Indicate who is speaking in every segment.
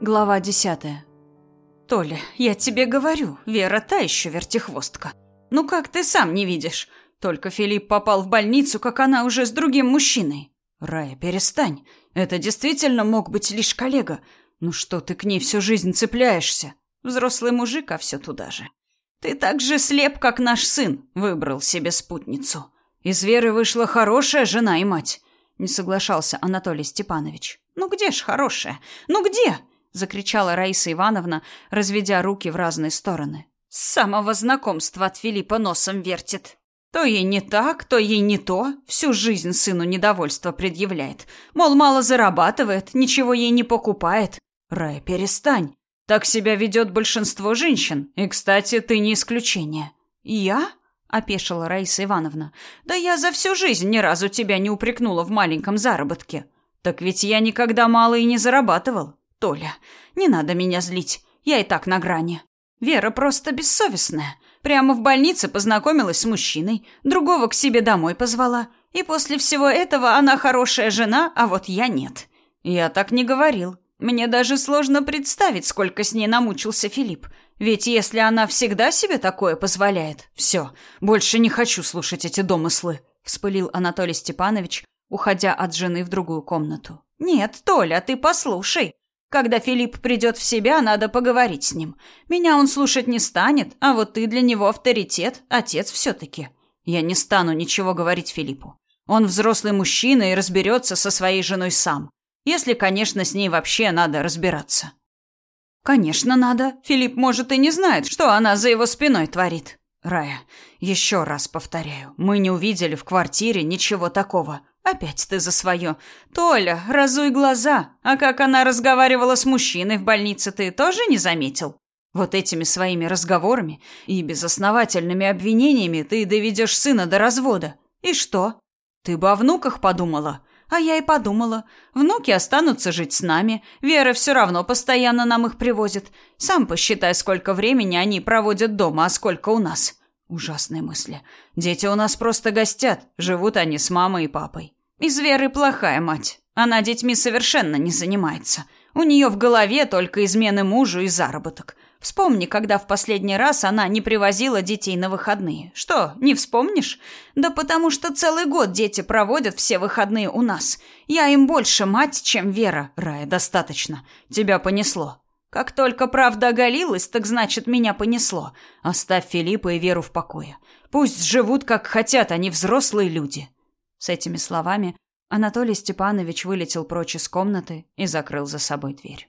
Speaker 1: Глава десятая. «Толя, я тебе говорю, Вера та еще вертихвостка. Ну как ты сам не видишь? Только Филипп попал в больницу, как она уже с другим мужчиной. Рая, перестань. Это действительно мог быть лишь коллега. Ну что ты к ней всю жизнь цепляешься? Взрослый мужик, а все туда же. Ты так же слеп, как наш сын, выбрал себе спутницу. Из Веры вышла хорошая жена и мать. Не соглашался Анатолий Степанович. Ну где ж хорошая? Ну где? Закричала Раиса Ивановна, разведя руки в разные стороны. С самого знакомства от Филиппа носом вертит. То ей не так, то ей не то. Всю жизнь сыну недовольство предъявляет. Мол, мало зарабатывает, ничего ей не покупает. Рая, перестань. Так себя ведет большинство женщин. И, кстати, ты не исключение. Я? опешила Раиса Ивановна. Да я за всю жизнь ни разу тебя не упрекнула в маленьком заработке. Так ведь я никогда мало и не зарабатывал. Толя, не надо меня злить. Я и так на грани. Вера просто бессовестная. Прямо в больнице познакомилась с мужчиной, другого к себе домой позвала. И после всего этого она хорошая жена, а вот я нет. Я так не говорил. Мне даже сложно представить, сколько с ней намучился Филипп. Ведь если она всегда себе такое позволяет, все, больше не хочу слушать эти домыслы, вспылил Анатолий Степанович, уходя от жены в другую комнату. Нет, Толя, ты послушай. Когда Филипп придет в себя, надо поговорить с ним. Меня он слушать не станет, а вот ты для него авторитет, отец все-таки. Я не стану ничего говорить Филиппу. Он взрослый мужчина и разберется со своей женой сам. Если, конечно, с ней вообще надо разбираться. Конечно, надо. Филипп, может, и не знает, что она за его спиной творит. Рая, еще раз повторяю, мы не увидели в квартире ничего такого. Опять ты за свое. Толя, разуй глаза. А как она разговаривала с мужчиной в больнице, ты тоже не заметил? Вот этими своими разговорами и безосновательными обвинениями ты доведешь сына до развода. И что? Ты бы о внуках подумала. А я и подумала. Внуки останутся жить с нами. Вера все равно постоянно нам их привозит. Сам посчитай, сколько времени они проводят дома, а сколько у нас. Ужасные мысли. Дети у нас просто гостят. Живут они с мамой и папой. Из Веры плохая мать. Она детьми совершенно не занимается. У нее в голове только измены мужу и заработок. Вспомни, когда в последний раз она не привозила детей на выходные. Что, не вспомнишь? Да потому что целый год дети проводят все выходные у нас. Я им больше мать, чем Вера. Рая, достаточно. Тебя понесло. Как только правда оголилась, так значит, меня понесло. Оставь Филиппа и Веру в покое. Пусть живут как хотят, они взрослые люди. С этими словами Анатолий Степанович вылетел прочь из комнаты и закрыл за собой дверь.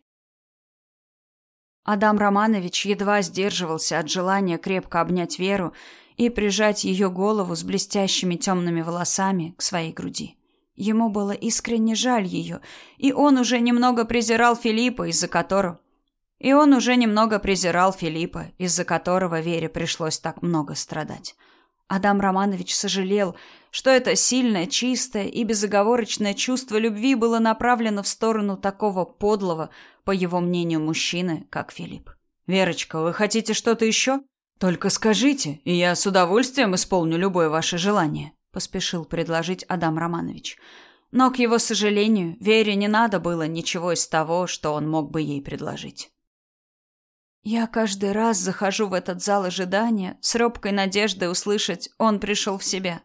Speaker 1: Адам Романович едва сдерживался от желания крепко обнять Веру и прижать ее голову с блестящими темными волосами к своей груди. Ему было искренне жаль ее, и он уже немного презирал Филиппа, из-за которого... И он уже немного презирал Филиппа, из-за которого Вере пришлось так много страдать. Адам Романович сожалел, что это сильное, чистое и безоговорочное чувство любви было направлено в сторону такого подлого, по его мнению, мужчины, как Филипп. «Верочка, вы хотите что-то еще? Только скажите, и я с удовольствием исполню любое ваше желание», – поспешил предложить Адам Романович. Но, к его сожалению, Вере не надо было ничего из того, что он мог бы ей предложить. Я каждый раз захожу в этот зал ожидания с робкой надеждой услышать «он пришел в себя»,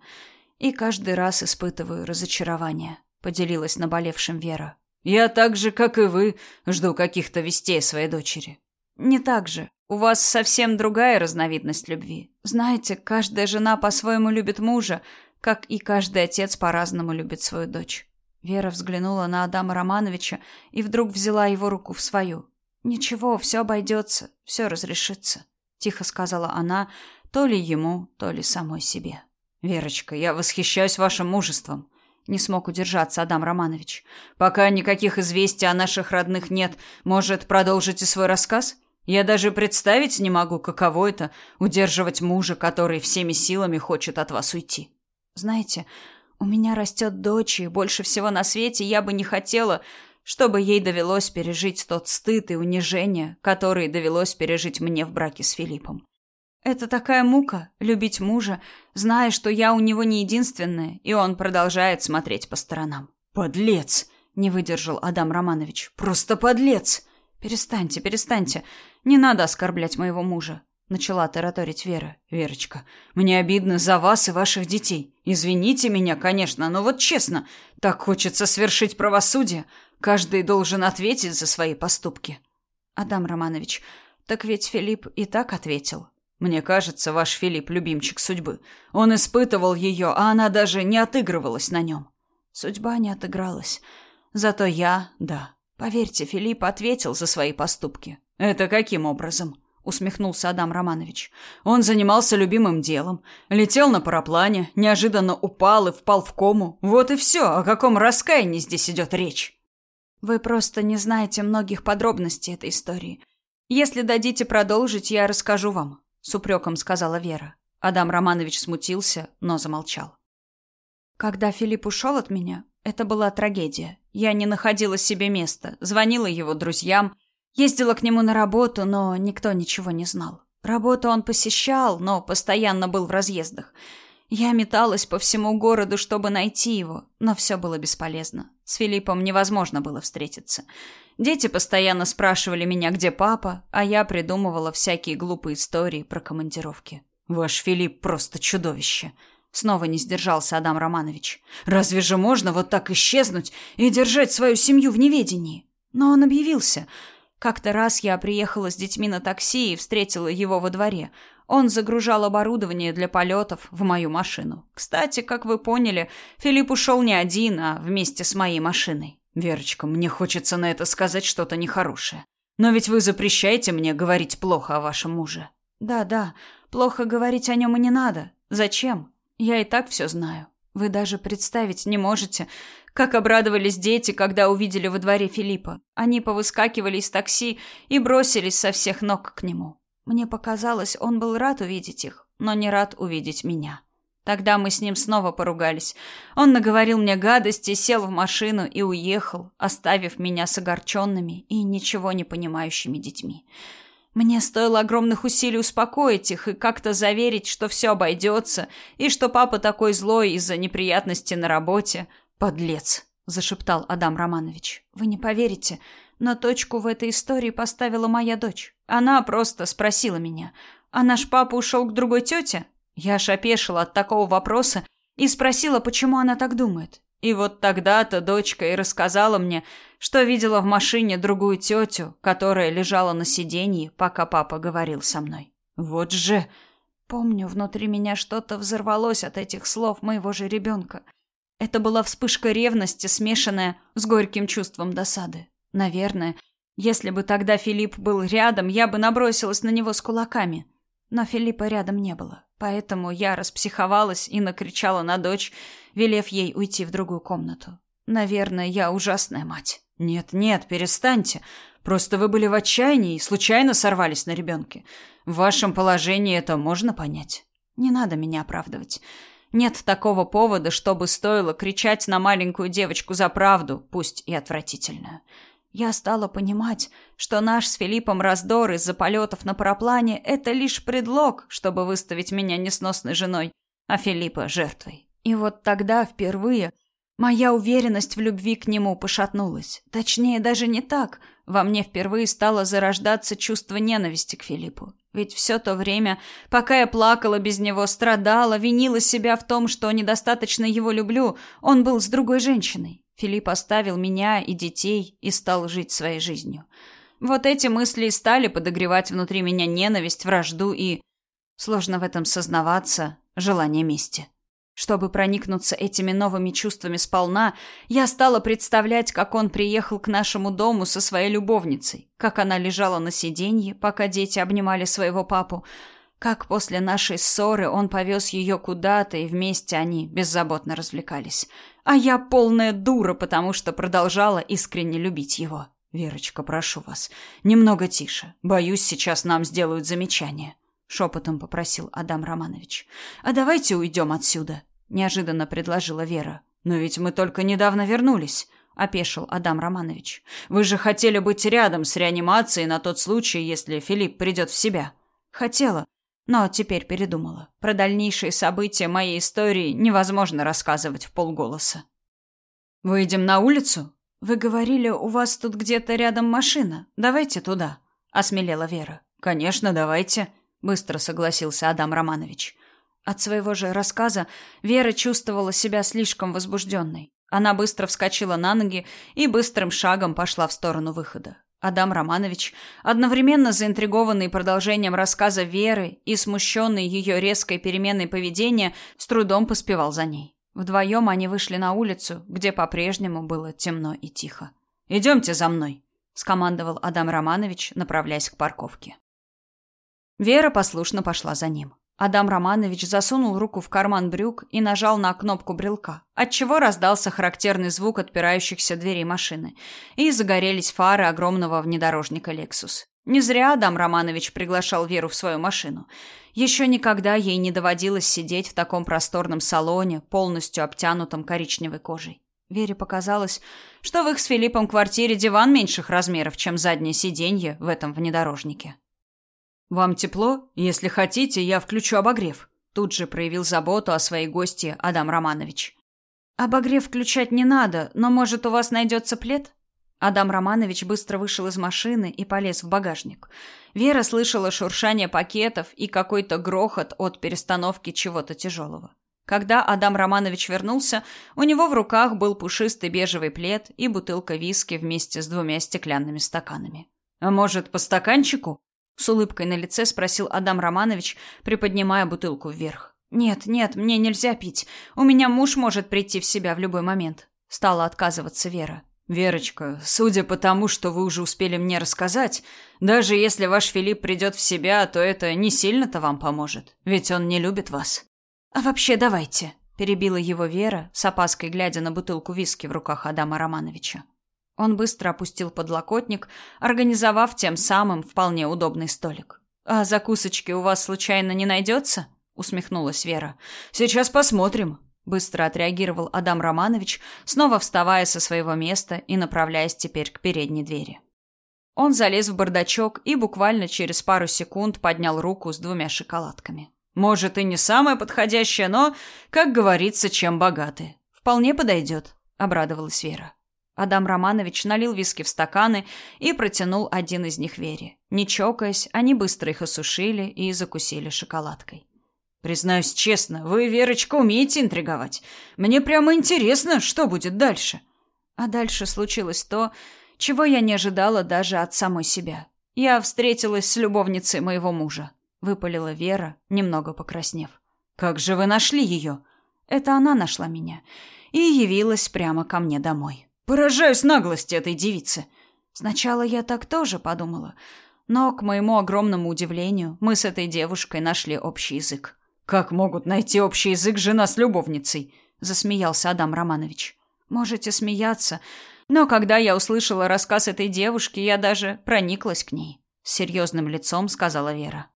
Speaker 1: и каждый раз испытываю разочарование», — поделилась наболевшим Вера. «Я так же, как и вы, жду каких-то вестей своей дочери». «Не так же. У вас совсем другая разновидность любви. Знаете, каждая жена по-своему любит мужа, как и каждый отец по-разному любит свою дочь». Вера взглянула на Адама Романовича и вдруг взяла его руку в свою. «Ничего, все обойдется, все разрешится», — тихо сказала она, то ли ему, то ли самой себе. Верочка, я восхищаюсь вашим мужеством. Не смог удержаться Адам Романович. Пока никаких известий о наших родных нет, может, продолжите свой рассказ? Я даже представить не могу, каково это удерживать мужа, который всеми силами хочет от вас уйти. Знаете, у меня растет дочь, и больше всего на свете я бы не хотела, чтобы ей довелось пережить тот стыд и унижение, которые довелось пережить мне в браке с Филиппом. Это такая мука любить мужа, зная, что я у него не единственная, и он продолжает смотреть по сторонам. Подлец, не выдержал Адам Романович. Просто подлец. Перестаньте, перестаньте. Не надо оскорблять моего мужа. Начала тараторить Вера.
Speaker 2: Верочка, мне обидно за вас и ваших детей. Извините меня, конечно, но вот честно, так хочется свершить правосудие. Каждый должен ответить за свои поступки.
Speaker 1: Адам Романович, так ведь Филипп и так ответил.
Speaker 2: Мне кажется, ваш Филипп любимчик судьбы. Он испытывал ее, а она даже не отыгрывалась на нем.
Speaker 1: Судьба не отыгралась. Зато я, да. Поверьте, Филипп ответил за свои поступки.
Speaker 2: Это каким образом? усмехнулся Адам Романович. Он занимался любимым делом, летел на параплане, неожиданно упал и впал в кому. Вот и все. О каком раскаянии здесь идет речь?
Speaker 1: Вы просто не знаете многих подробностей этой истории. Если дадите продолжить, я расскажу вам, с упреком сказала Вера. Адам Романович смутился, но замолчал. Когда Филипп ушел от меня, это была трагедия. Я не находила себе места, звонила его друзьям, ездила к нему на работу, но никто ничего не знал. Работу он посещал, но постоянно был в разъездах. Я металась по всему городу, чтобы найти его, но все было бесполезно. С Филиппом невозможно было встретиться. Дети постоянно спрашивали меня, где папа, а я придумывала всякие глупые истории про командировки.
Speaker 2: Ваш Филипп просто чудовище. Снова не сдержался Адам Романович. Разве же можно вот так исчезнуть и держать свою семью в неведении?
Speaker 1: Но он объявился. Как-то раз я приехала с детьми на такси и встретила его во дворе. Он загружал оборудование для полетов в мою машину. Кстати, как вы поняли, Филипп ушел не один, а вместе с моей машиной.
Speaker 2: Верочка, мне хочется на это сказать что-то нехорошее. Но ведь вы запрещаете мне говорить плохо о вашем муже.
Speaker 1: Да, да, плохо говорить о нем и не надо. Зачем? Я и так все знаю. Вы даже представить не можете, как обрадовались дети, когда увидели во дворе Филиппа. Они повыскакивали из такси и бросились со всех ног к нему. Мне показалось, он был рад увидеть их, но не рад увидеть меня. Тогда мы с ним снова поругались. Он наговорил мне гадости, сел в машину и уехал, оставив меня с огорченными и ничего не понимающими детьми. Мне стоило огромных усилий успокоить их и как-то заверить, что все обойдется, и что папа такой злой из-за неприятностей на работе. «Подлец!» – зашептал Адам Романович. «Вы не поверите, но точку в этой истории поставила моя дочь. Она просто спросила меня, а наш папа ушел к другой тете? Я аж опешила от такого вопроса и спросила, почему она так думает. И вот тогда-то дочка и рассказала мне, что видела в машине другую тетю, которая лежала на сиденье, пока папа говорил со мной.
Speaker 2: Вот же...
Speaker 1: Помню, внутри меня что-то взорвалось от этих слов моего же ребенка. Это была вспышка ревности, смешанная с горьким чувством досады. Наверное, если бы тогда Филипп был рядом, я бы набросилась на него с кулаками. Но Филиппа рядом не было, поэтому я распсиховалась и накричала на дочь, велев ей уйти в другую комнату. Наверное, я ужасная мать.
Speaker 2: Нет, нет, перестаньте. Просто вы были в отчаянии и случайно сорвались на ребенке. В вашем положении это можно понять.
Speaker 1: Не надо меня оправдывать. Нет такого повода, чтобы стоило кричать на маленькую девочку за правду, пусть и отвратительную. Я стала понимать, что наш с Филиппом раздор из-за полетов на параплане – это лишь предлог, чтобы выставить меня несносной женой, а Филиппа – жертвой. И вот тогда впервые моя уверенность в любви к нему пошатнулась. Точнее, даже не так. Во мне впервые стало зарождаться чувство ненависти к Филиппу. Ведь все то время, пока я плакала без него, страдала, винила себя в том, что недостаточно его люблю, он был с другой женщиной. Филипп оставил меня и детей и стал жить своей жизнью. Вот эти мысли и стали подогревать внутри меня ненависть, вражду и, сложно в этом сознаваться, желание мести. Чтобы проникнуться этими новыми чувствами сполна, я стала представлять, как он приехал к нашему дому со своей любовницей, как она лежала на сиденье, пока дети обнимали своего папу, как после нашей ссоры он повез ее куда-то, и вместе они беззаботно развлекались. А я полная дура, потому что продолжала искренне любить его.
Speaker 2: «Верочка, прошу вас, немного тише. Боюсь, сейчас нам сделают замечание», — шепотом попросил Адам Романович.
Speaker 1: «А давайте уйдем отсюда», — неожиданно предложила Вера.
Speaker 2: «Но ведь мы только недавно вернулись», — опешил Адам Романович. «Вы же хотели быть рядом с реанимацией на тот случай, если Филипп придет в себя».
Speaker 1: «Хотела, но теперь передумала. Про дальнейшие события моей истории невозможно рассказывать в полголоса.
Speaker 2: «Выйдем на улицу?»
Speaker 1: Вы говорили, у вас тут где-то рядом машина. Давайте туда, осмелела Вера.
Speaker 2: Конечно, давайте, быстро согласился Адам Романович.
Speaker 1: От своего же рассказа Вера чувствовала себя слишком возбужденной. Она быстро вскочила на ноги и быстрым шагом пошла в сторону выхода. Адам Романович, одновременно заинтригованный продолжением рассказа Веры и смущенный ее резкой переменой поведения, с трудом поспевал за ней. Вдвоем они вышли на улицу, где по-прежнему было темно и тихо.
Speaker 2: «Идемте за мной», —
Speaker 1: скомандовал Адам Романович, направляясь к парковке. Вера послушно пошла за ним. Адам Романович засунул руку в карман брюк и нажал на кнопку брелка, отчего раздался характерный звук отпирающихся дверей машины, и загорелись фары огромного внедорожника Lexus. Не зря Адам Романович приглашал Веру в свою машину. Еще никогда ей не доводилось сидеть в таком просторном салоне, полностью обтянутом коричневой кожей. Вере показалось, что в их с Филиппом квартире диван меньших размеров, чем заднее сиденье в этом внедорожнике.
Speaker 2: «Вам тепло? Если хотите, я включу обогрев», тут же проявил заботу о своей гости Адам Романович.
Speaker 1: «Обогрев включать не надо, но, может, у вас найдется плед?» Адам Романович быстро вышел из машины и полез в багажник. Вера слышала шуршание пакетов и какой-то грохот от перестановки чего-то тяжелого. Когда Адам Романович вернулся, у него в руках был пушистый бежевый плед и бутылка виски вместе с двумя стеклянными стаканами.
Speaker 2: «А может, по стаканчику?»
Speaker 1: С улыбкой на лице спросил Адам Романович, приподнимая бутылку вверх. «Нет, нет, мне нельзя пить. У меня муж может прийти в себя в любой момент». Стала отказываться Вера.
Speaker 2: «Верочка, судя по тому, что вы уже успели мне рассказать, даже если ваш Филипп придет в себя, то это не сильно-то вам поможет, ведь он не любит вас».
Speaker 1: «А вообще давайте», — перебила его Вера, с опаской глядя на бутылку виски в руках Адама Романовича. Он быстро опустил подлокотник, организовав тем самым вполне удобный столик. «А закусочки у вас случайно не найдется?» — усмехнулась Вера.
Speaker 2: «Сейчас посмотрим», — быстро отреагировал Адам Романович, снова вставая со своего места и направляясь теперь к передней двери.
Speaker 1: Он залез в бардачок и буквально через пару секунд поднял руку с двумя шоколадками.
Speaker 2: «Может, и не самое подходящее, но, как говорится, чем богаты.
Speaker 1: Вполне подойдет», — обрадовалась Вера. Адам Романович налил виски в стаканы и протянул один из них Вере. Не чокаясь, они быстро их осушили и закусили шоколадкой.
Speaker 2: «Признаюсь честно, вы, Верочка, умеете интриговать. Мне прямо интересно, что будет дальше».
Speaker 1: А дальше случилось то, чего я не ожидала даже от самой себя. Я встретилась с любовницей моего мужа. Выпалила Вера, немного покраснев.
Speaker 2: «Как же вы нашли ее?»
Speaker 1: «Это она нашла меня и явилась прямо ко мне домой».
Speaker 2: Поражаюсь наглости этой девицы.
Speaker 1: Сначала я так тоже подумала, но, к моему огромному удивлению, мы с этой девушкой нашли общий язык.
Speaker 2: «Как могут найти общий язык жена с любовницей?» – засмеялся Адам Романович.
Speaker 1: «Можете смеяться, но когда я услышала рассказ этой девушки, я даже прониклась к ней», – с серьезным лицом сказала Вера.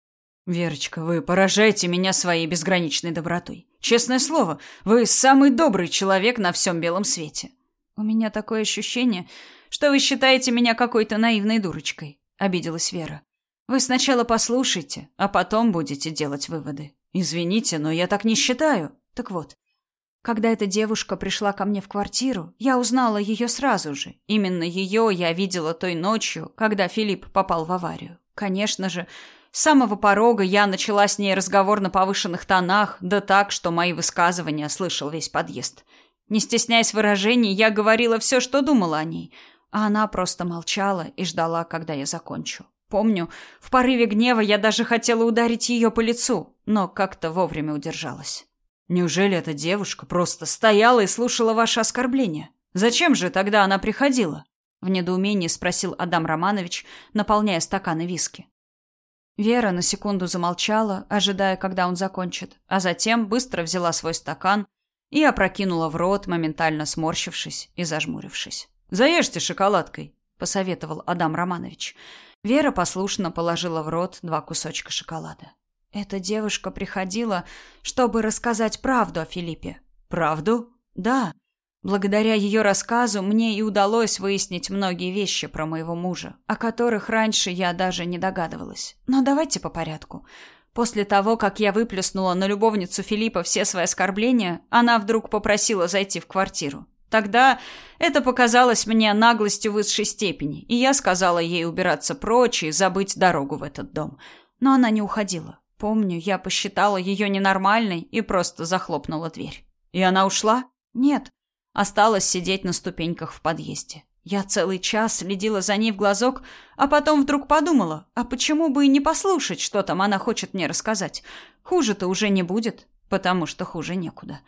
Speaker 2: «Верочка, вы поражаете меня своей безграничной добротой. Честное слово, вы самый добрый человек на всем белом свете.
Speaker 1: «У меня такое ощущение, что вы считаете меня какой-то наивной дурочкой», — обиделась Вера. «Вы сначала послушайте, а потом будете делать выводы».
Speaker 2: «Извините, но я так не считаю».
Speaker 1: Так вот, когда эта девушка пришла ко мне в квартиру, я узнала ее сразу же. Именно ее я видела той ночью, когда Филипп попал в аварию. Конечно же, с самого порога я начала с ней разговор на повышенных тонах, да так, что мои высказывания слышал весь подъезд. Не стесняясь выражений, я говорила все, что думала о ней, а она просто молчала и ждала, когда я закончу. Помню, в порыве гнева я даже хотела ударить ее по лицу, но как-то вовремя удержалась.
Speaker 2: Неужели эта девушка просто стояла и слушала ваши оскорбления? Зачем же тогда она приходила? В недоумении спросил Адам Романович, наполняя стаканы виски.
Speaker 1: Вера на секунду замолчала, ожидая, когда он закончит, а затем быстро взяла свой стакан и опрокинула в рот, моментально сморщившись и зажмурившись.
Speaker 2: «Заешьте шоколадкой», — посоветовал Адам Романович.
Speaker 1: Вера послушно положила в рот два кусочка шоколада. Эта девушка приходила, чтобы рассказать правду о Филиппе.
Speaker 2: «Правду?»
Speaker 1: «Да. Благодаря ее рассказу мне и удалось выяснить многие вещи про моего мужа, о которых раньше я даже не догадывалась. Но давайте по порядку. После того, как я выплеснула на любовницу Филиппа все свои оскорбления, она вдруг попросила зайти в квартиру. Тогда это показалось мне наглостью высшей степени, и я сказала ей убираться прочь и забыть дорогу в этот дом. Но она не уходила. Помню, я посчитала ее ненормальной и просто захлопнула дверь. И она ушла? Нет. Осталась сидеть на ступеньках в подъезде. Я целый час следила за ней в глазок, а потом вдруг подумала, а почему бы и не послушать, что там она хочет мне рассказать? Хуже-то уже не будет, потому что хуже некуда.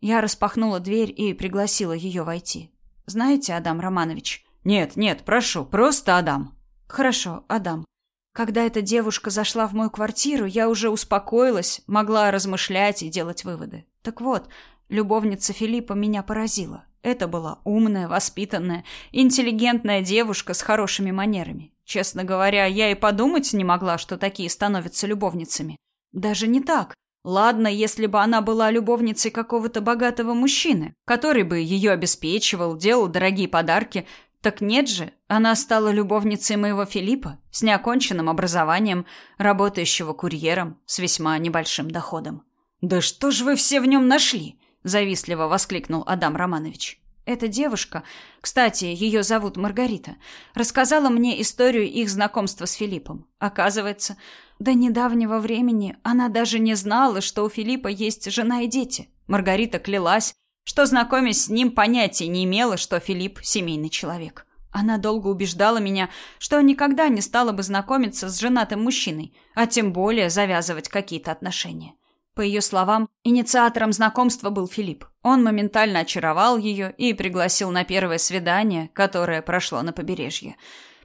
Speaker 1: Я распахнула дверь и пригласила ее войти. Знаете, Адам Романович?
Speaker 2: Нет, нет, прошу, просто Адам.
Speaker 1: Хорошо, Адам. Когда эта девушка зашла в мою квартиру, я уже успокоилась, могла размышлять и делать выводы. Так вот, любовница Филиппа меня поразила. Это была умная, воспитанная, интеллигентная девушка с хорошими манерами. Честно говоря, я и подумать не могла, что такие становятся любовницами. Даже не так. Ладно, если бы она была любовницей какого-то богатого мужчины, который бы ее обеспечивал, делал дорогие подарки, так нет же, она стала любовницей моего Филиппа с неоконченным образованием, работающего курьером с весьма небольшим доходом.
Speaker 2: Да что ж вы все в нем нашли? Завистливо воскликнул Адам Романович.
Speaker 1: Эта девушка, кстати, ее зовут Маргарита, рассказала мне историю их знакомства с Филиппом. Оказывается, до недавнего времени она даже не знала, что у Филиппа есть жена и дети. Маргарита клялась, что, знакомясь с ним, понятия не имела, что Филипп – семейный человек. Она долго убеждала меня, что никогда не стала бы знакомиться с женатым мужчиной, а тем более завязывать какие-то отношения. По ее словам, инициатором знакомства был Филипп. Он моментально очаровал ее и пригласил на первое свидание, которое прошло на побережье.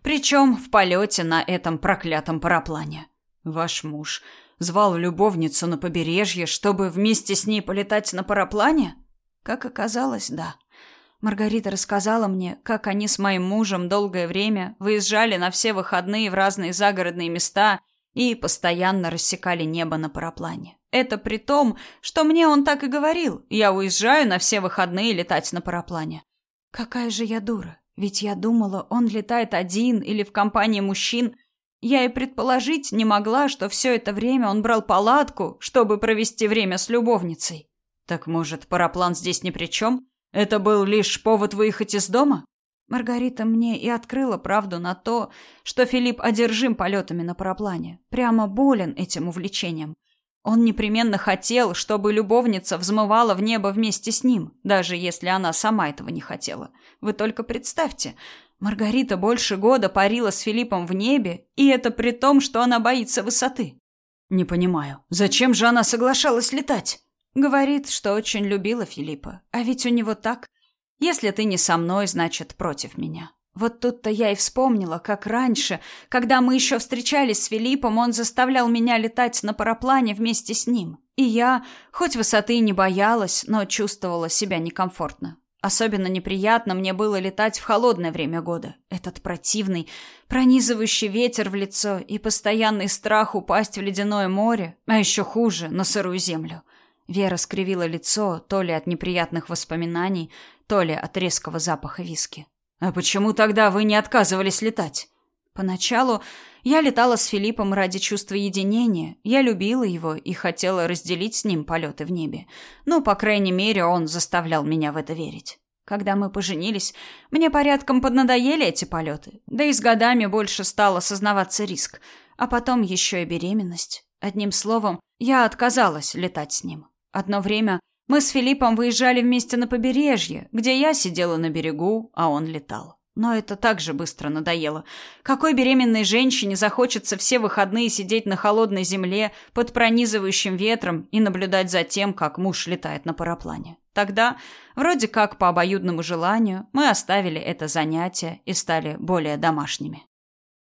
Speaker 1: Причем в полете на этом проклятом параплане.
Speaker 2: «Ваш муж звал любовницу на побережье, чтобы вместе с ней полетать на параплане?»
Speaker 1: Как оказалось, да. Маргарита рассказала мне, как они с моим мужем долгое время выезжали на все выходные в разные загородные места и постоянно рассекали небо на параплане. Это при том, что мне он так и говорил. Я уезжаю на все выходные летать на параплане. Какая же я дура. Ведь я думала, он летает один или в компании мужчин. Я и предположить не могла, что все это время он брал палатку, чтобы провести время с любовницей.
Speaker 2: Так может, параплан здесь ни при чем? Это был лишь повод выехать из дома?
Speaker 1: Маргарита мне и открыла правду на то, что Филипп одержим полетами на параплане, прямо болен этим увлечением. Он непременно хотел, чтобы любовница взмывала в небо вместе с ним, даже если она сама этого не хотела. Вы только представьте, Маргарита больше года парила с Филиппом в небе, и это при том, что она боится высоты.
Speaker 2: Не понимаю, зачем же она соглашалась летать?
Speaker 1: Говорит, что очень любила Филиппа. А ведь у него так. Если ты не со мной, значит, против меня. Вот тут-то я и вспомнила, как раньше, когда мы еще встречались с Филиппом, он заставлял меня летать на параплане вместе с ним. И я, хоть высоты и не боялась, но чувствовала себя некомфортно. Особенно неприятно мне было летать в холодное время года. Этот противный, пронизывающий ветер в лицо и постоянный страх упасть в ледяное море, а еще хуже, на сырую землю. Вера скривила лицо то ли от неприятных воспоминаний, то ли от резкого запаха виски.
Speaker 2: «А почему тогда вы не отказывались летать?»
Speaker 1: Поначалу я летала с Филиппом ради чувства единения. Я любила его и хотела разделить с ним полеты в небе. Ну, по крайней мере, он заставлял меня в это верить. Когда мы поженились, мне порядком поднадоели эти полеты. Да и с годами больше стал осознаваться риск. А потом еще и беременность. Одним словом, я отказалась летать с ним. Одно время мы с Филиппом выезжали вместе на побережье, где я сидела на берегу, а он летал. Но это так же быстро надоело. Какой беременной женщине захочется все выходные сидеть на холодной земле под пронизывающим ветром и наблюдать за тем, как муж летает на параплане? Тогда, вроде как по обоюдному желанию, мы оставили это занятие и стали более домашними.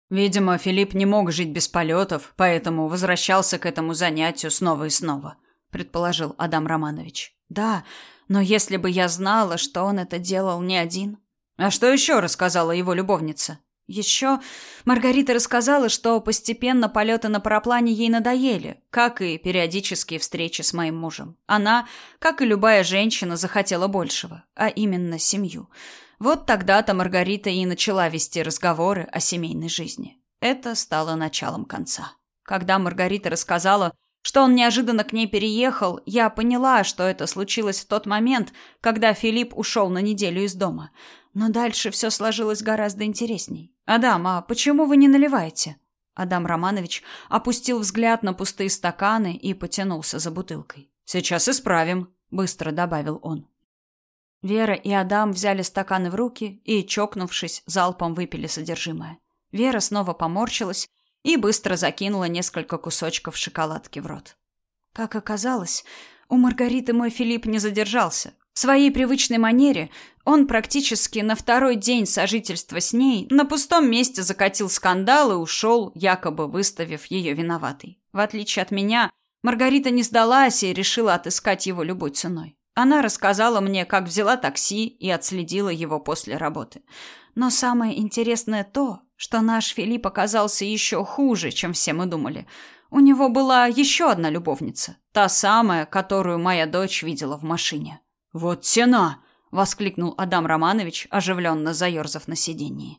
Speaker 2: Видимо, Филипп не мог жить без полетов, поэтому возвращался к этому занятию снова и снова предположил Адам Романович.
Speaker 1: Да, но если бы я знала, что он это делал не один.
Speaker 2: А что еще рассказала его любовница?
Speaker 1: Еще Маргарита рассказала, что постепенно полеты на параплане ей надоели, как и периодические встречи с моим мужем. Она, как и любая женщина, захотела большего, а именно семью. Вот тогда-то Маргарита и начала вести разговоры о семейной жизни. Это стало началом конца. Когда Маргарита рассказала, Что он неожиданно к ней переехал, я поняла, что это случилось в тот момент, когда Филипп ушел на неделю из дома. Но дальше все сложилось гораздо интересней. «Адам, а почему вы не наливаете?» Адам Романович опустил взгляд на пустые стаканы и потянулся за бутылкой. «Сейчас исправим», — быстро добавил он. Вера и Адам взяли стаканы в руки и, чокнувшись, залпом выпили содержимое. Вера снова поморщилась и быстро закинула несколько кусочков шоколадки в рот. Как оказалось, у Маргариты мой Филипп не задержался. В своей привычной манере он практически на второй день сожительства с ней на пустом месте закатил скандал и ушел, якобы выставив ее виноватой. В отличие от меня, Маргарита не сдалась и решила отыскать его любой ценой. Она рассказала мне, как взяла такси и отследила его после работы. Но самое интересное то, что наш Филипп оказался еще хуже, чем все мы думали. У него была еще одна любовница, та самая, которую моя дочь видела в машине. «Вот тена!» — воскликнул Адам Романович, оживленно заерзав на сиденье.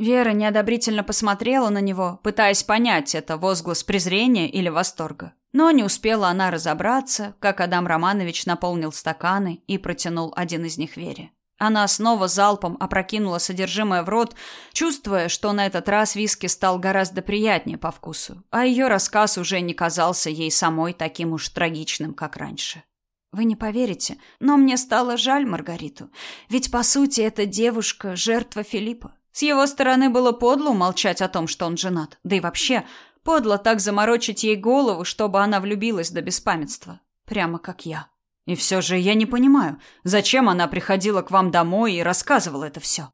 Speaker 1: Вера неодобрительно посмотрела на него, пытаясь понять, это возглас презрения или восторга. Но не успела она разобраться, как Адам Романович наполнил стаканы и протянул один из них Вере. Она снова залпом опрокинула содержимое в рот, чувствуя, что на этот раз виски стал гораздо приятнее по вкусу, а ее рассказ уже не казался ей самой таким уж трагичным, как раньше. Вы не поверите, но мне стало жаль Маргариту, ведь по сути эта девушка жертва Филиппа. С его стороны было подло молчать о том, что он женат, да и вообще подло так заморочить ей голову, чтобы она влюбилась до беспамятства, прямо как я. И все же я не понимаю, зачем она приходила к вам домой и рассказывала это все.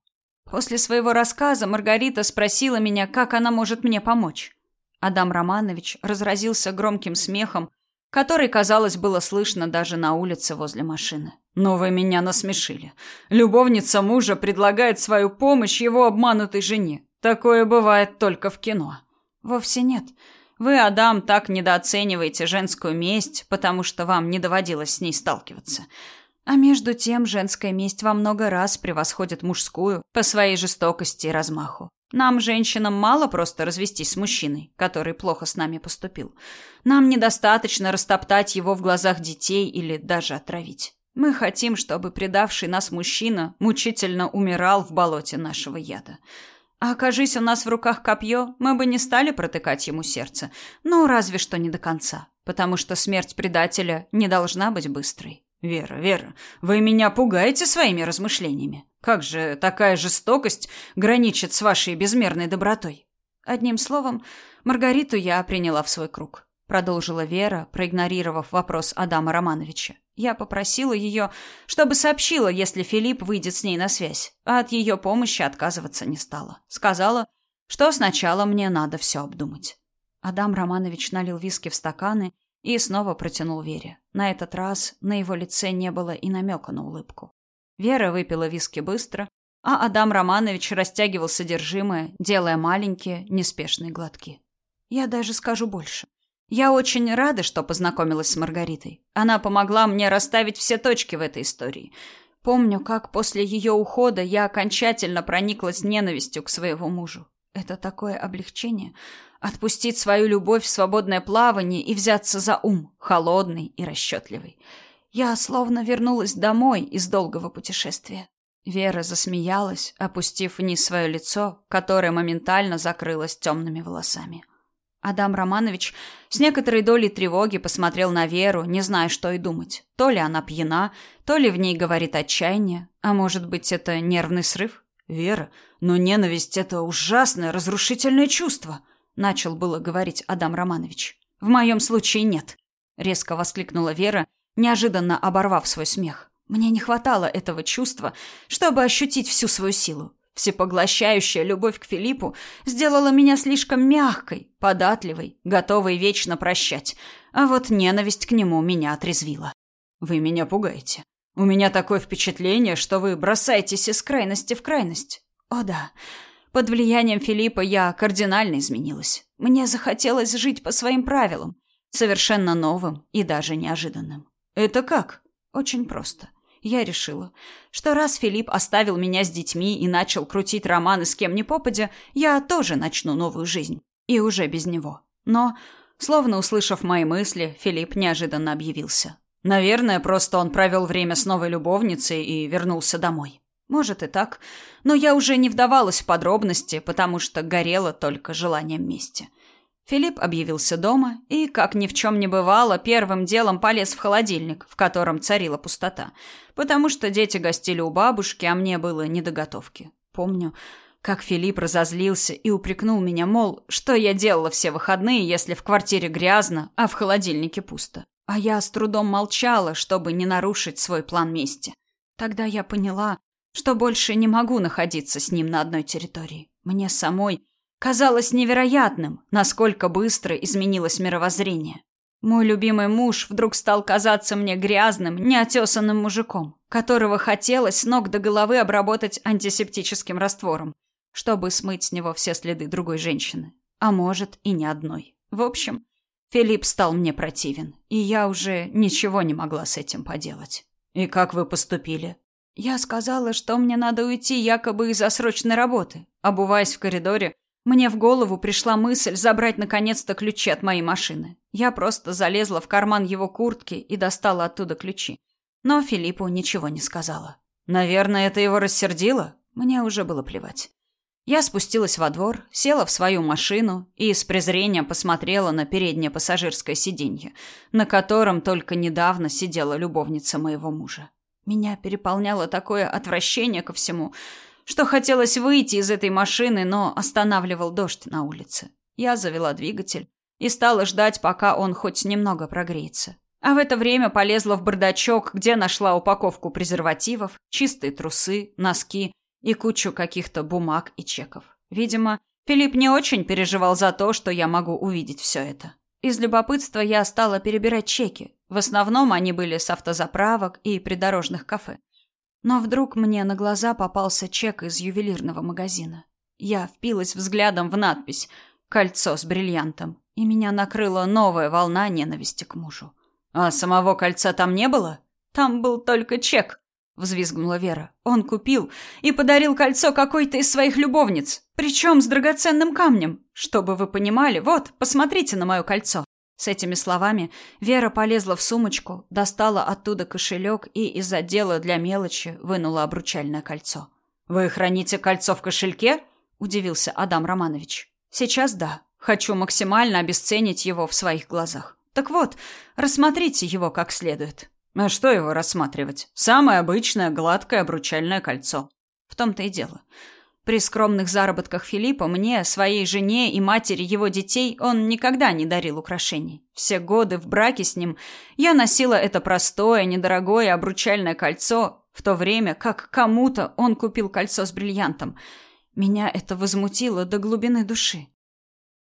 Speaker 1: После своего рассказа Маргарита спросила меня, как она может мне помочь. Адам Романович разразился громким смехом, который, казалось, было слышно даже на улице возле машины. «Но вы меня насмешили. Любовница мужа предлагает свою помощь его обманутой жене. Такое бывает только в кино». «Вовсе нет. Вы, Адам, так недооцениваете женскую месть, потому что вам не доводилось с ней сталкиваться. А между тем, женская месть во много раз превосходит мужскую по своей жестокости и размаху. Нам, женщинам, мало просто развестись с мужчиной, который плохо с нами поступил. Нам недостаточно растоптать его в глазах детей или даже отравить. Мы хотим, чтобы предавший нас мужчина мучительно умирал в болоте нашего яда. А окажись у нас в руках копье, мы бы не стали протыкать ему сердце. Ну, разве что не до конца. Потому что смерть предателя не должна быть быстрой. Вера, Вера, вы меня пугаете своими размышлениями. Как же такая жестокость граничит с вашей безмерной добротой? Одним словом, Маргариту я приняла в свой круг. Продолжила Вера, проигнорировав вопрос Адама Романовича. Я попросила ее, чтобы сообщила, если Филипп выйдет с ней на связь, а от ее помощи отказываться не стала. Сказала, что сначала мне надо все обдумать. Адам Романович налил виски в стаканы и снова протянул Вере. На этот раз на его лице не было и намека на улыбку. Вера выпила виски быстро, а Адам Романович растягивал содержимое, делая маленькие, неспешные глотки. Я даже скажу больше. Я очень рада, что познакомилась с Маргаритой. Она помогла мне расставить все точки в этой истории. Помню, как после ее ухода я окончательно прониклась ненавистью к своему мужу. Это такое облегчение отпустить свою любовь в свободное плавание и взяться за ум, холодный и расчетливый. Я словно вернулась домой из долгого путешествия. Вера засмеялась, опустив вниз свое лицо, которое моментально закрылось темными волосами. Адам Романович с некоторой долей тревоги посмотрел на Веру, не зная, что и думать. То ли она пьяна, то ли в ней говорит отчаяние, а может быть, это нервный срыв? Вера, но ненависть это ужасное, разрушительное чувство, начал было говорить Адам Романович. В моем случае нет, резко воскликнула Вера, неожиданно оборвав свой смех. Мне не хватало этого чувства, чтобы ощутить всю свою силу. Всепоглощающая любовь к Филиппу сделала меня слишком мягкой, податливой, готовой вечно прощать. А вот ненависть к нему меня отрезвила. Вы меня пугаете. У меня такое впечатление, что вы бросаетесь из крайности в крайность. О да. Под влиянием Филиппа я кардинально изменилась. Мне захотелось жить по своим правилам, совершенно новым и даже неожиданным. Это как? Очень просто я решила, что раз Филипп оставил меня с детьми и начал крутить романы с кем ни попадя, я тоже начну новую жизнь. И уже без него. Но
Speaker 2: Словно услышав мои мысли, Филипп неожиданно объявился. Наверное, просто он провел время с новой любовницей и вернулся домой. Может и так, но я уже не вдавалась в подробности, потому что горела только желанием мести. Филипп объявился дома и, как ни в чем не бывало, первым делом полез в холодильник, в котором царила пустота, потому что дети гостили у бабушки, а мне было не до готовки. Помню, как Филипп разозлился и упрекнул меня, мол, что я делала все выходные, если в квартире грязно, а в холодильнике пусто. А я с трудом молчала, чтобы не нарушить свой план мести. Тогда я поняла, что больше не могу находиться с ним на одной территории. Мне самой казалось невероятным, насколько быстро изменилось мировоззрение. Мой любимый муж вдруг стал казаться мне грязным, неотесанным мужиком, которого хотелось с ног до головы обработать антисептическим раствором, чтобы смыть с него все следы другой женщины. А может, и не одной. В общем, Филипп стал мне противен, и я уже ничего не могла с этим поделать. «И как вы поступили?» Я сказала, что мне надо уйти якобы из-за срочной работы. Обуваясь в коридоре, мне в голову пришла мысль забрать наконец-то ключи от моей машины. Я просто залезла в карман его куртки и достала оттуда ключи. Но Филиппу ничего не сказала. Наверное, это его рассердило? Мне уже было плевать. Я спустилась во двор, села в свою машину и с презрением посмотрела на переднее пассажирское сиденье, на котором только недавно сидела любовница моего мужа. Меня переполняло такое отвращение ко всему, что хотелось выйти из этой машины, но останавливал дождь на улице. Я завела двигатель и стала ждать, пока он хоть немного прогреется. А в это время полезла в бардачок, где нашла упаковку презервативов, чистые трусы, носки и кучу каких-то бумаг и чеков. Видимо, Филипп не очень переживал за то, что я могу увидеть все это. Из любопытства я стала перебирать чеки. В основном они были с автозаправок и придорожных кафе. Но вдруг мне на глаза попался чек из ювелирного магазина. Я впилась взглядом в надпись «Кольцо с бриллиантом», и меня накрыла новая волна ненависти к мужу. «А самого кольца там не было?» «Там был только чек», — взвизгнула Вера. «Он купил и подарил кольцо какой-то из своих любовниц, причем с драгоценным камнем. Чтобы вы понимали, вот, посмотрите на мое кольцо». С этими словами Вера полезла в сумочку, достала оттуда кошелек и из отдела для мелочи вынула обручальное кольцо. «Вы храните кольцо в кошельке?» – удивился Адам Романович. «Сейчас да. Хочу максимально обесценить его в своих глазах. Так вот, рассмотрите его как следует». «А что его рассматривать? Самое обычное гладкое обручальное кольцо». В том-то и дело. При скромных заработках Филиппа мне, своей жене и матери его детей он никогда не дарил украшений. Все годы в браке с ним я носила это простое, недорогое обручальное кольцо, в то время как кому-то он купил кольцо с бриллиантом. Меня это возмутило до глубины души.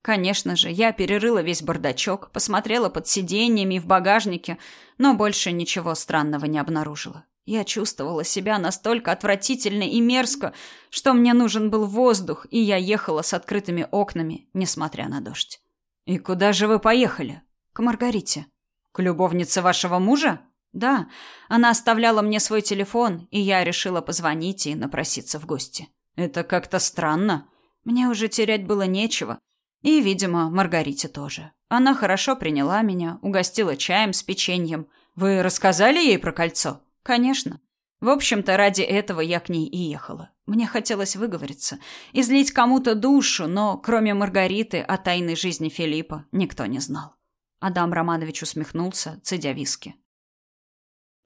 Speaker 2: Конечно же, я перерыла весь бардачок, посмотрела под сиденьями и в багажнике, но больше ничего странного не обнаружила. Я чувствовала себя настолько отвратительно и мерзко, что мне нужен был воздух, и я ехала с открытыми окнами, несмотря на дождь. «И куда же вы поехали?» «К Маргарите». «К любовнице вашего мужа?» «Да. Она оставляла мне свой телефон, и я решила позвонить и напроситься в гости». «Это как-то странно. Мне уже терять было нечего. И, видимо, Маргарите тоже. Она хорошо приняла меня, угостила чаем с печеньем. Вы рассказали ей про кольцо?» Конечно. В общем-то, ради этого я к ней и ехала. Мне хотелось выговориться, излить кому-то душу, но кроме Маргариты о тайной жизни Филиппа никто не знал. Адам Романович усмехнулся, цедя виски.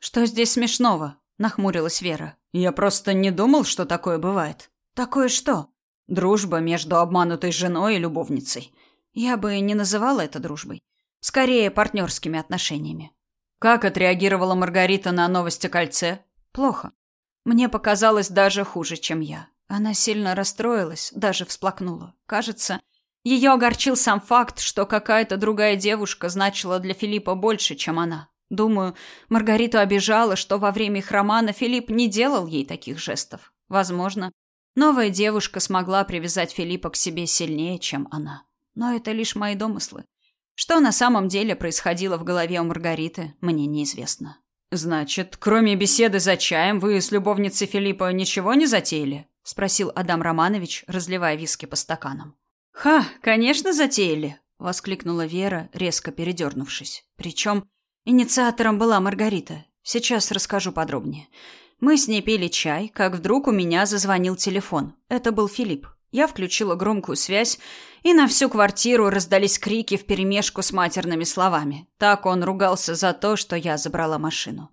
Speaker 2: «Что здесь смешного?» – нахмурилась Вера. «Я просто не думал, что такое бывает». «Такое что?» «Дружба между обманутой женой и любовницей». «Я бы не называла это дружбой. Скорее, партнерскими отношениями. Как отреагировала Маргарита на новости о кольце? Плохо. Мне показалось даже хуже, чем я. Она сильно расстроилась, даже всплакнула. Кажется, ее огорчил сам факт, что какая-то другая девушка значила для Филиппа больше, чем она. Думаю, Маргариту обижала, что во время их романа Филипп не делал ей таких жестов. Возможно, новая девушка смогла привязать Филиппа к себе сильнее, чем она. Но это лишь мои домыслы. Что на самом деле происходило в голове у Маргариты, мне неизвестно. «Значит, кроме беседы за чаем, вы с любовницей Филиппа ничего не затеяли?» — спросил Адам Романович, разливая виски по стаканам. «Ха, конечно, затеяли», —
Speaker 1: воскликнула Вера, резко передернувшись. Причем инициатором была Маргарита. Сейчас расскажу подробнее. Мы с ней пили чай, как вдруг у меня зазвонил телефон. Это был Филипп. Я включила громкую связь, и на всю квартиру раздались крики вперемешку с матерными словами. Так он ругался за то, что я забрала машину.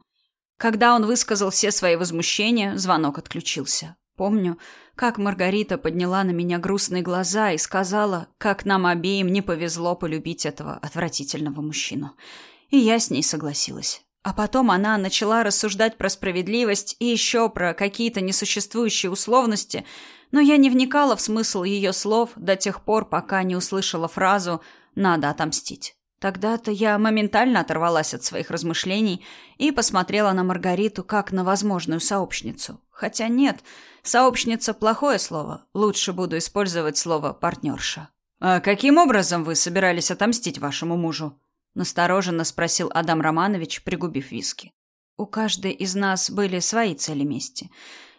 Speaker 1: Когда он высказал все свои возмущения, звонок отключился. Помню, как Маргарита подняла на меня грустные глаза и сказала, как нам обеим не повезло полюбить этого отвратительного мужчину. И я с ней согласилась. А потом она начала рассуждать про справедливость и еще про какие-то несуществующие условности, но я не вникала в смысл ее слов до тех пор, пока не услышала фразу «надо отомстить». Тогда-то я моментально оторвалась от своих размышлений и посмотрела на Маргариту как на возможную сообщницу. Хотя нет, сообщница – плохое слово. Лучше буду использовать слово «партнерша». «А каким образом вы собирались отомстить вашему мужу?» – настороженно спросил Адам Романович, пригубив виски. «У каждой из нас были свои цели мести.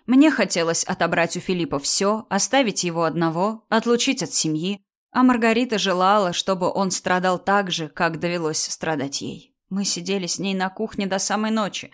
Speaker 1: Мне хотелось отобрать у Филиппа все, оставить его одного, отлучить от семьи, а Маргарита желала, чтобы он страдал так же, как довелось страдать ей. Мы сидели с ней на кухне до самой ночи,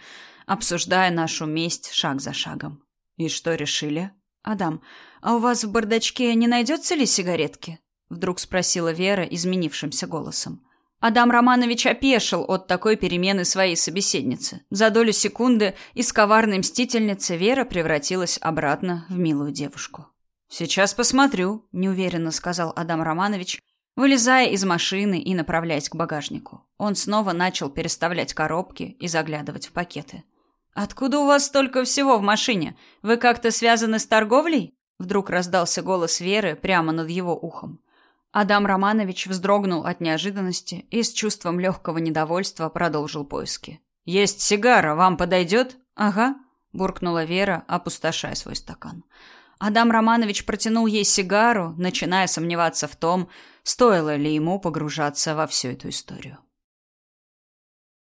Speaker 1: обсуждая нашу месть шаг за шагом. И что решили? Адам, а у вас в бардачке не найдется ли сигаретки? Вдруг спросила Вера изменившимся голосом. Адам Романович опешил от такой перемены своей собеседницы. За долю секунды из коварной мстительницы Вера превратилась обратно в милую девушку. «Сейчас посмотрю», – неуверенно сказал Адам Романович, вылезая из машины и направляясь к багажнику. Он снова начал переставлять коробки и заглядывать в пакеты. «Откуда у вас столько всего в машине? Вы как-то связаны с торговлей?» Вдруг раздался голос Веры прямо над его ухом. Адам Романович вздрогнул от неожиданности и с чувством легкого недовольства продолжил поиски. «Есть сигара, вам подойдет?» «Ага», – буркнула Вера, опустошая свой стакан. Адам Романович протянул ей сигару, начиная сомневаться в том, стоило ли ему погружаться во всю эту историю.